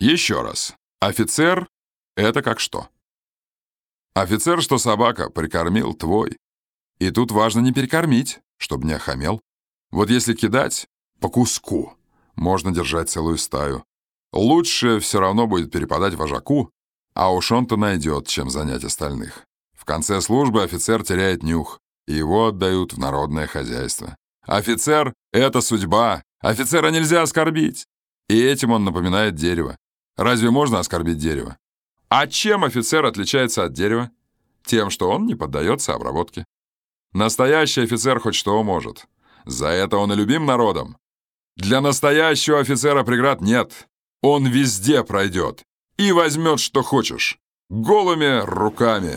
Еще раз. Офицер — это как что? Офицер, что собака, прикормил твой. И тут важно не перекормить, чтобы не охамел. Вот если кидать по куску, можно держать целую стаю. Лучше все равно будет перепадать вожаку, а уж он-то найдет, чем занять остальных. В конце службы офицер теряет нюх, и его отдают в народное хозяйство. Офицер — это судьба. Офицера нельзя оскорбить. И этим он напоминает дерево. Разве можно оскорбить дерево? А чем офицер отличается от дерева? Тем, что он не поддается обработке. Настоящий офицер хоть что может. За это он и любим народом. Для настоящего офицера преград нет. Он везде пройдет и возьмет, что хочешь. Голыми руками.